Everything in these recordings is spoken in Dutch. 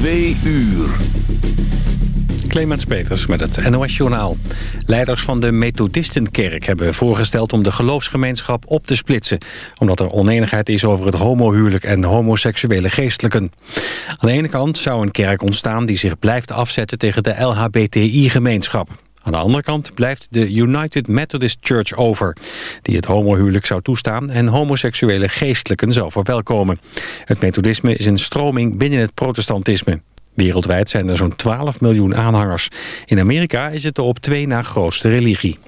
Twee uur. Clemens Peters met het NOS Journaal. Leiders van de Methodistenkerk hebben voorgesteld om de geloofsgemeenschap op te splitsen. Omdat er oneenigheid is over het homohuwelijk en homoseksuele geestelijken. Aan de ene kant zou een kerk ontstaan die zich blijft afzetten tegen de LHBTI-gemeenschap. Aan de andere kant blijft de United Methodist Church over... die het homohuwelijk zou toestaan en homoseksuele geestelijken zou verwelkomen. Het methodisme is een stroming binnen het protestantisme. Wereldwijd zijn er zo'n 12 miljoen aanhangers. In Amerika is het de op twee na grootste religie.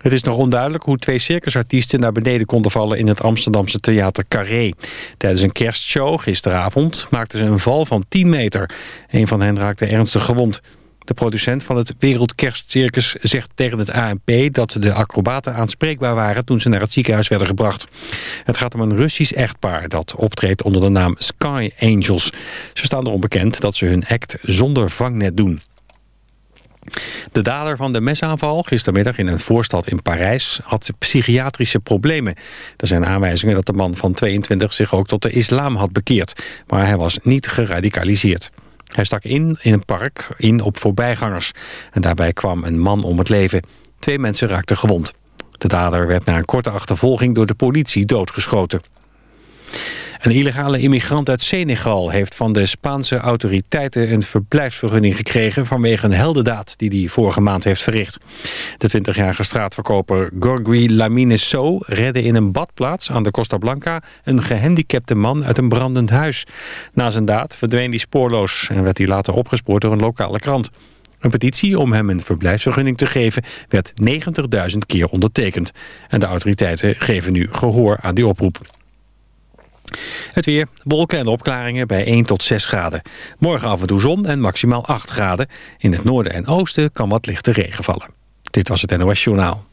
Het is nog onduidelijk hoe twee circusartiesten naar beneden konden vallen in het Amsterdamse theater Carré. Tijdens een kerstshow gisteravond maakten ze een val van 10 meter. Een van hen raakte ernstig gewond. De producent van het Wereldkerstcircus zegt tegen het ANP dat de acrobaten aanspreekbaar waren toen ze naar het ziekenhuis werden gebracht. Het gaat om een Russisch echtpaar dat optreedt onder de naam Sky Angels. Ze staan erom bekend dat ze hun act zonder vangnet doen. De dader van de mesaanval gistermiddag in een voorstad in Parijs had psychiatrische problemen. Er zijn aanwijzingen dat de man van 22 zich ook tot de islam had bekeerd, maar hij was niet geradicaliseerd. Hij stak in in een park in op voorbijgangers. En daarbij kwam een man om het leven. Twee mensen raakten gewond. De dader werd na een korte achtervolging door de politie doodgeschoten. Een illegale immigrant uit Senegal heeft van de Spaanse autoriteiten een verblijfsvergunning gekregen vanwege een heldendaad die hij vorige maand heeft verricht. De 20-jarige straatverkoper Gorgui Lamine So redde in een badplaats aan de Costa Blanca een gehandicapte man uit een brandend huis. Na zijn daad verdween hij spoorloos en werd hij later opgespoord door een lokale krant. Een petitie om hem een verblijfsvergunning te geven werd 90.000 keer ondertekend. En de autoriteiten geven nu gehoor aan die oproep. Het weer, wolken en opklaringen bij 1 tot 6 graden. Morgen af en toe zon en maximaal 8 graden. In het noorden en oosten kan wat lichte regen vallen. Dit was het NOS Journaal.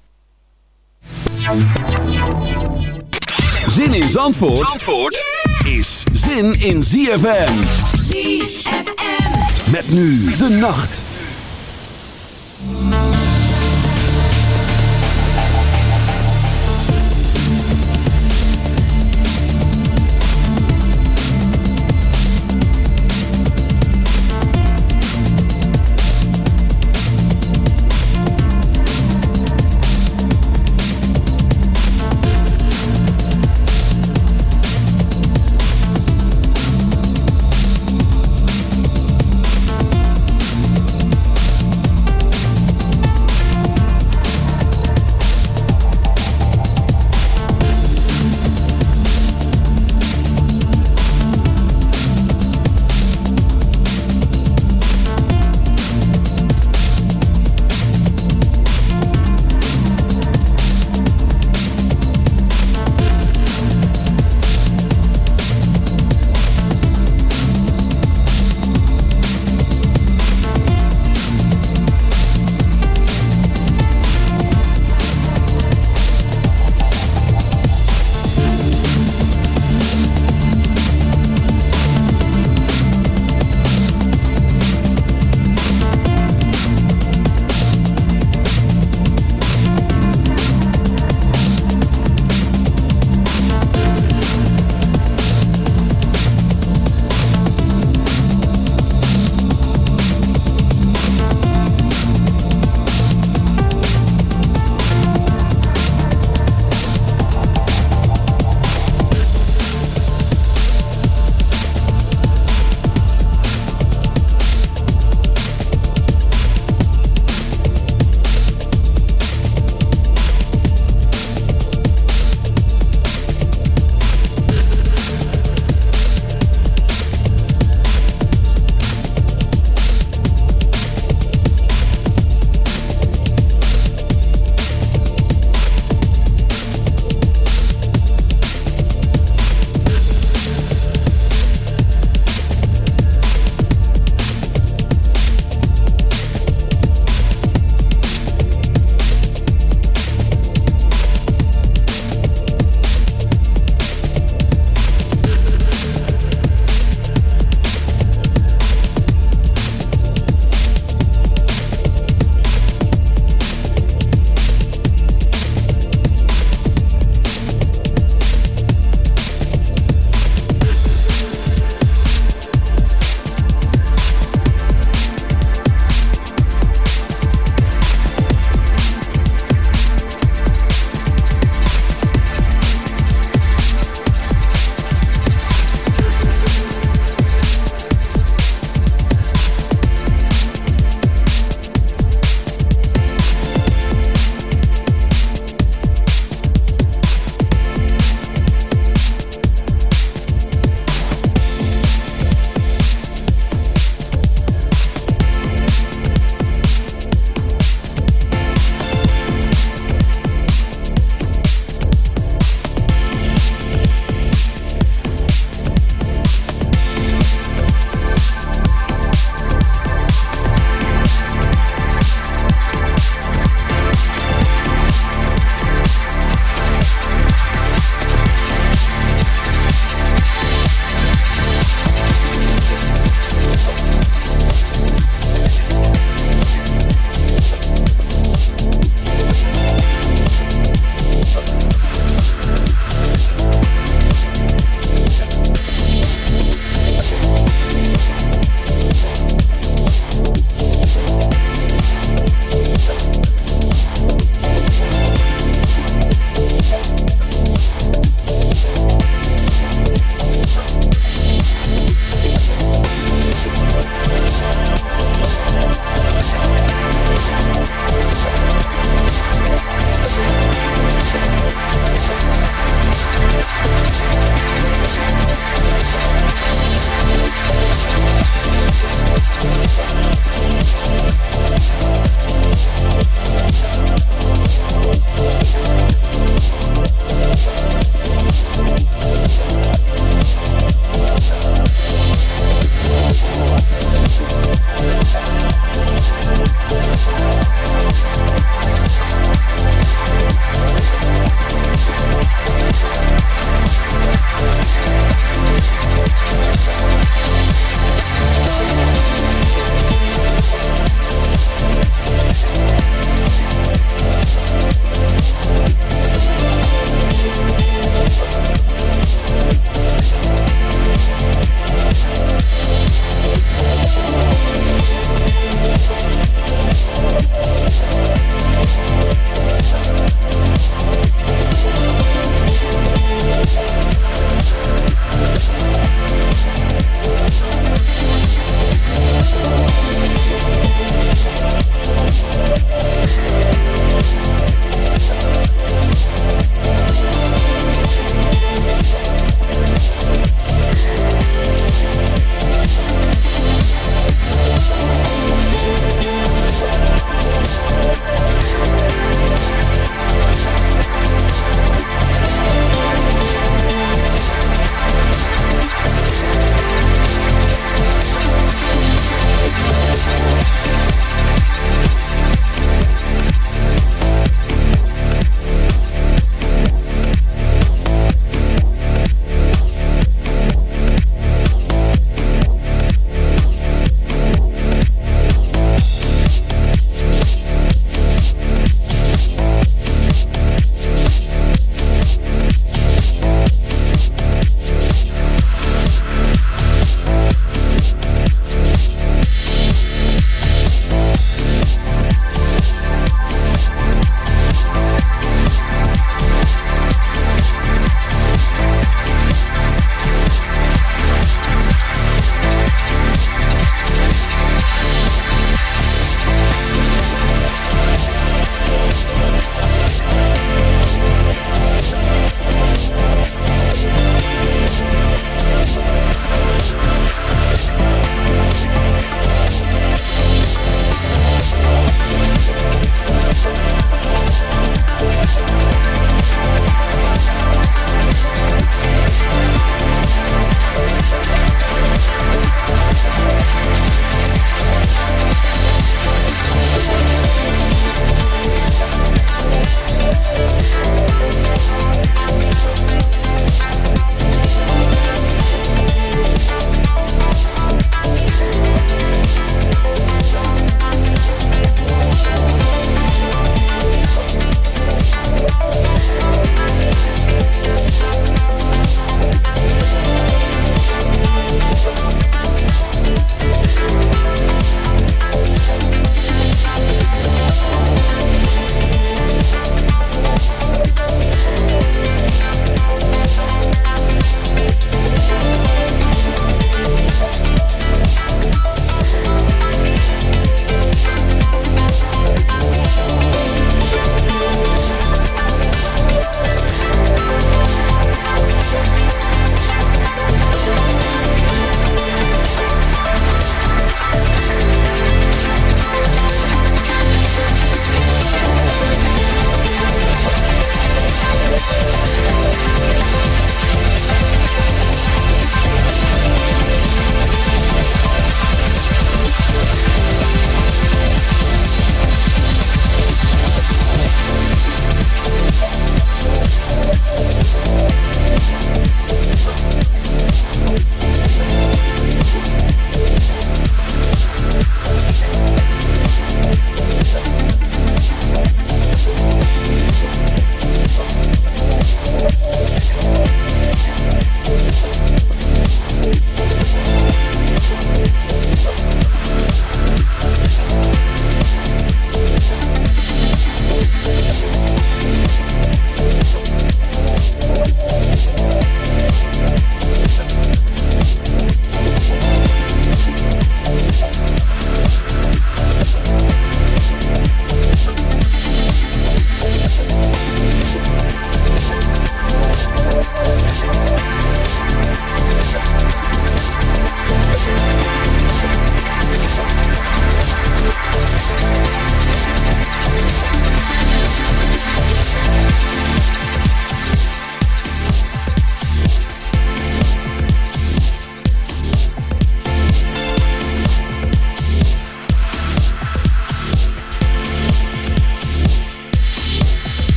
Zin in Zandvoort, Zandvoort is zin in ZFM. ZFM. Met nu de nacht.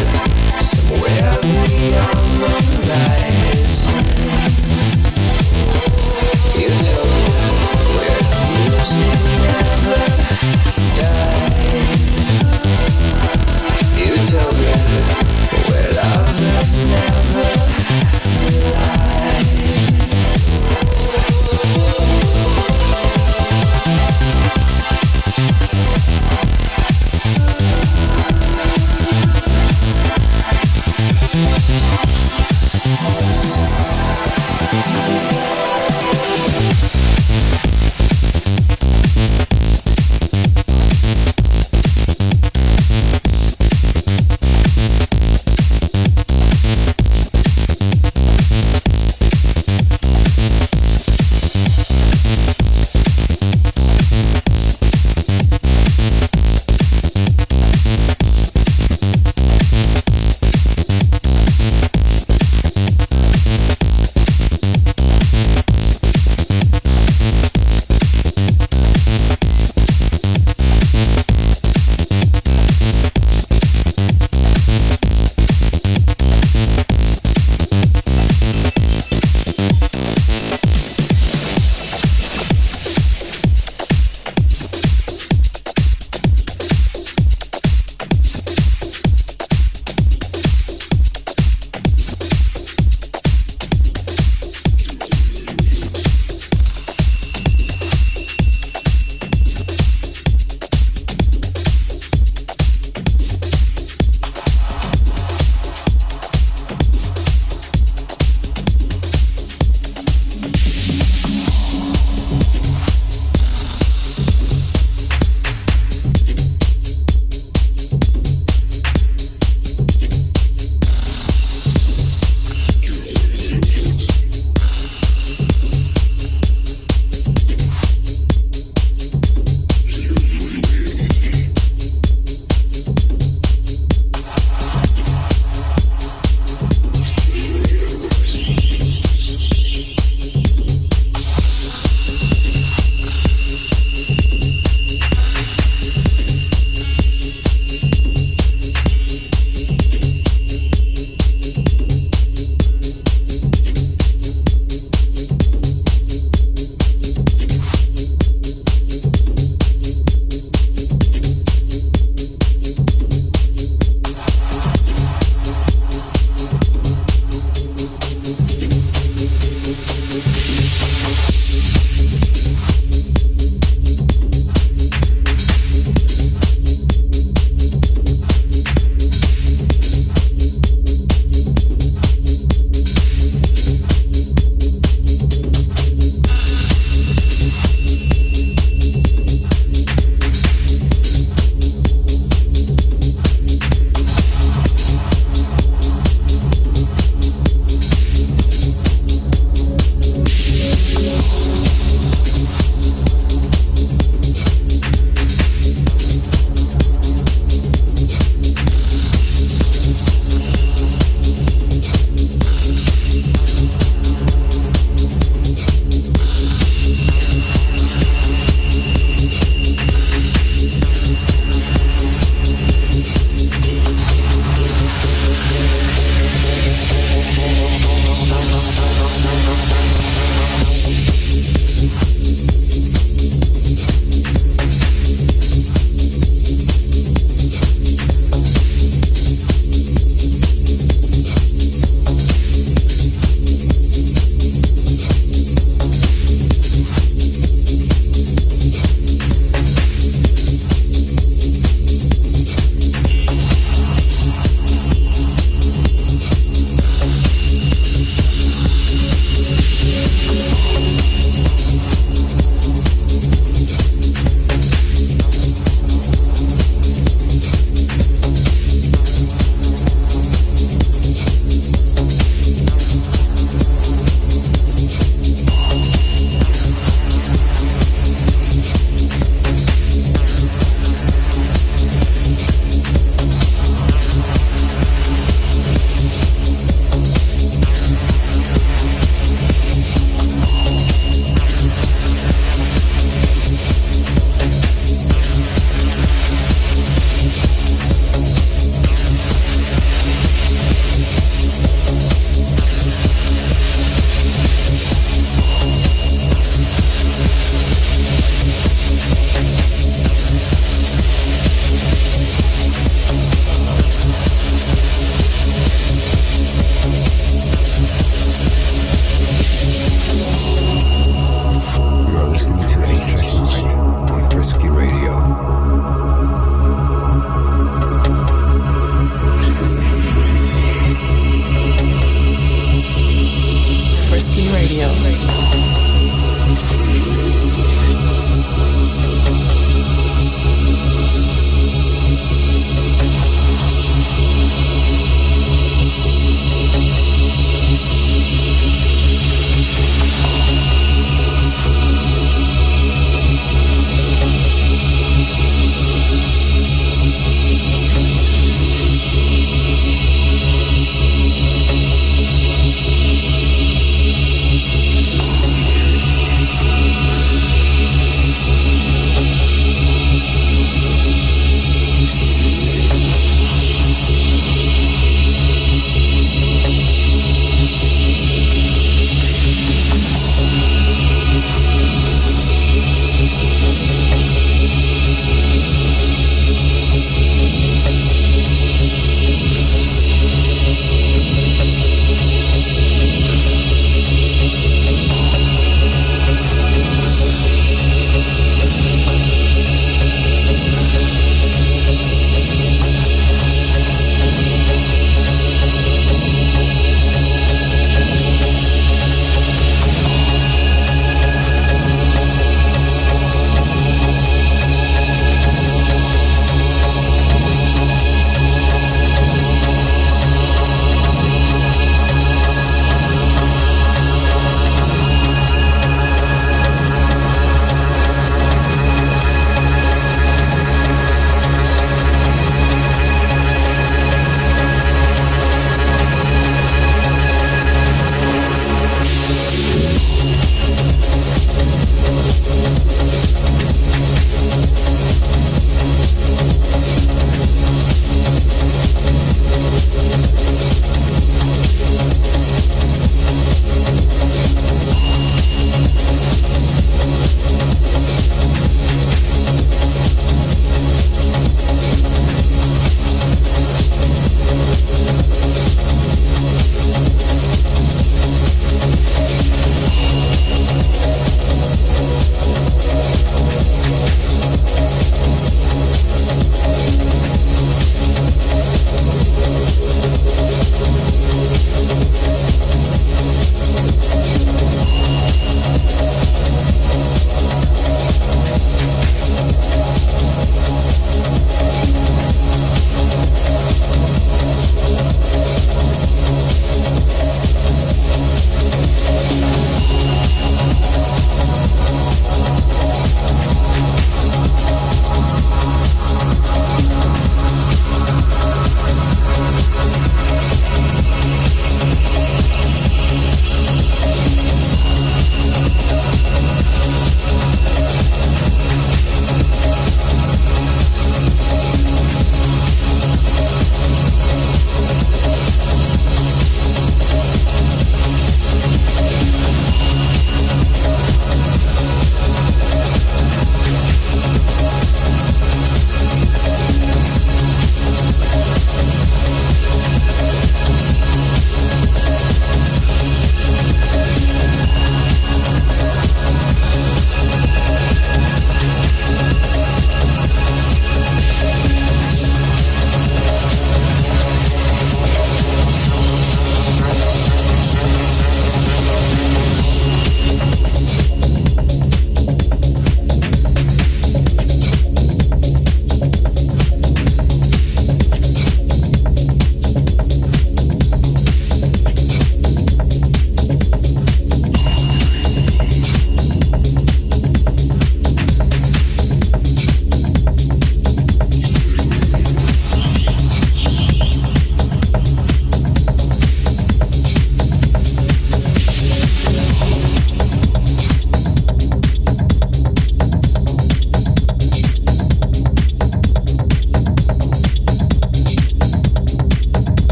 Thank you.